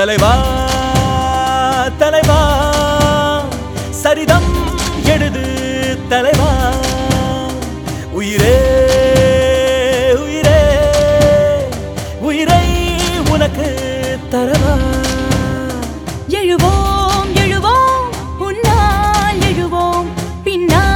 தலைவா தலைவா. சரிதம் எழுது தலைவா. உயிரே உயிரே. உயிரை உனக்கு தரவா. எழுவோம் எழுவோம் உன்னால் எழுவோம். பின்னால்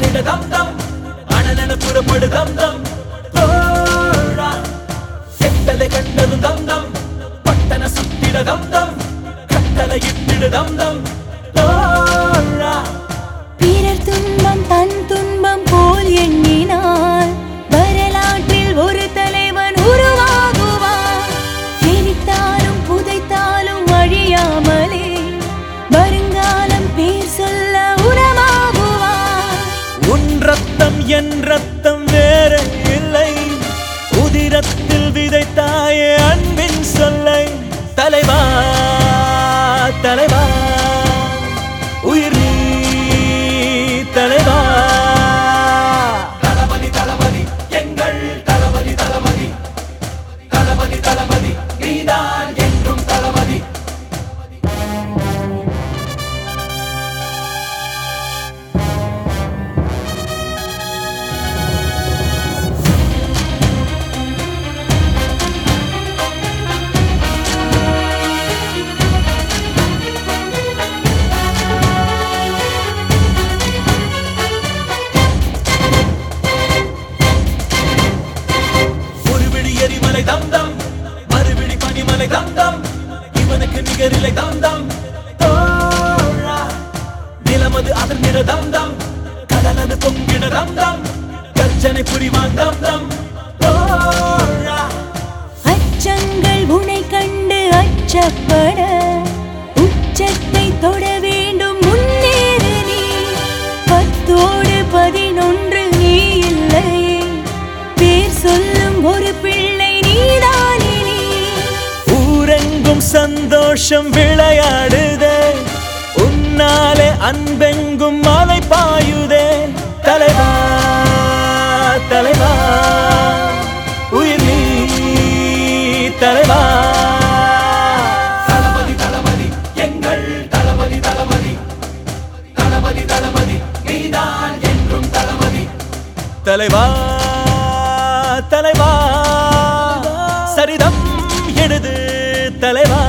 அலறிட தம் தம் அனலென புறப்படு தம் தம். தோழா செட்டலை கண்டதும் தம் தம் பட்டன சுத்திட தம் தம் கட்டளை இட்டிடு தம் தம். ரத்தம் என் ரத்தம் வேற இல்லை உதிரத்தில் விதைத்தாயே அன்பின் சொல்லை. தலைவா இவனுக்கு நிகரிலை தம் தம். தோழா நிலமது அதன் நிற தம் தம். கடலது பொங்கிட தம் தம். கர்ஜனை புரிவான் தம் தம். தோழா. அச்சங்கள் உனை கண்டு அச்சப்பட உச்சத்தை தொட சந்தோஷம் விளையாடுதே. உன்னாலே அன்பெங்கும் மலை பாயுதே. தலைவா தலைவா உயிர் நீ தலைவா. தளபதி தளபதி எங்கள் தளபதி தளபதி. தளபதி தளபதி நீதான் என்றும் தளபதி. தலைவா தலைவா. சரிதம் எழுது தலைவா.